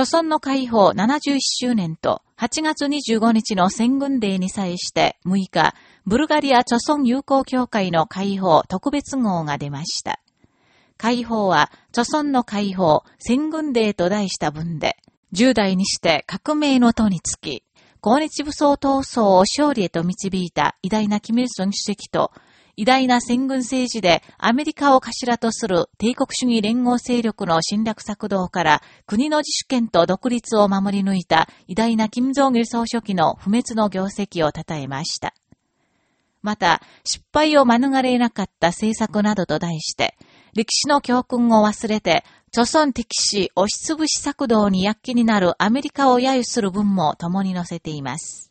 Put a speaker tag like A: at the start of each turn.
A: 著村の解放71周年と8月25日の戦軍デーに際して6日、ブルガリア著村友好協会の解放特別号が出ました。解放は、著村の解放、戦軍デーと題した文で、10代にして革命の途につき、抗日武装闘争を勝利へと導いた偉大なキム・イルソン主席と、偉大な戦軍政治でアメリカを頭とする帝国主義連合勢力の侵略策動から国の自主権と独立を守り抜いた偉大な金正義総書記の不滅の業績を称えました。また、失敗を免れなかった政策などと題して、歴史の教訓を忘れて、著村敵視押しつぶし策動に躍起になるアメリカを揶揄する文も共に載せています。